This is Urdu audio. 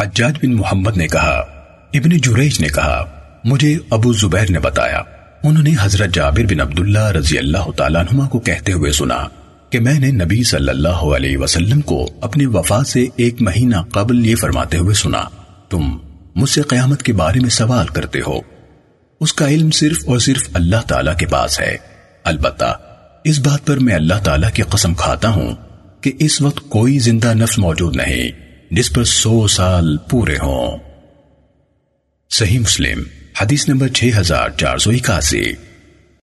حجاج بن محمد نے کہا، ابن جریج نے کہا، مجھے ابو زبیر نے بتایا۔ انہوں نے حضرت جابر بن عبداللہ رضی اللہ تعالیٰ عنہ کو کہتے ہوئے سنا کہ میں نے نبی صلی اللہ علیہ وسلم کو اپنی وفات سے ایک مہینہ قبل یہ فرماتے ہوئے سنا، تم مجھ سے قیامت کے بارے میں سوال کرتے ہو۔ اس کا علم صرف اور صرف اللہ تعالیٰ کے پاس ہے۔ البتہ، اس بات پر میں اللہ تعالیٰ کی قسم کھاتا ہوں کہ اس وقت کوئی زندہ نفس موجود نہیں۔ جس پر سو سال پورے ہوں۔ صحیح مسلم حدیث نمبر 6481